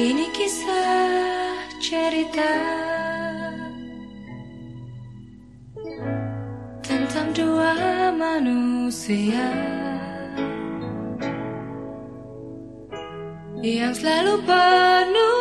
Ini kisah cerita tentang dua manusia yang selalu penuh